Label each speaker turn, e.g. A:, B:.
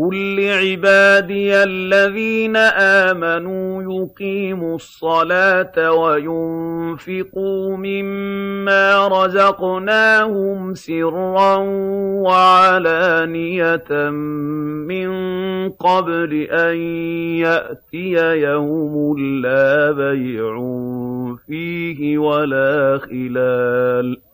A: قُل لِّعِبَادِيَ الَّذِينَ آمَنُوا يُقِيمُوا الصَّلَاةَ وَيُنفِقُوا مِمَّا رَزَقْنَاهُمْ سِرًّا وَعَلَانِيَةً مِّن قَبْلِ أَن يَأْتِيَ يَوْمٌ لَّا بَيْعٌ فِيهِ وَلَا خِلَالٌ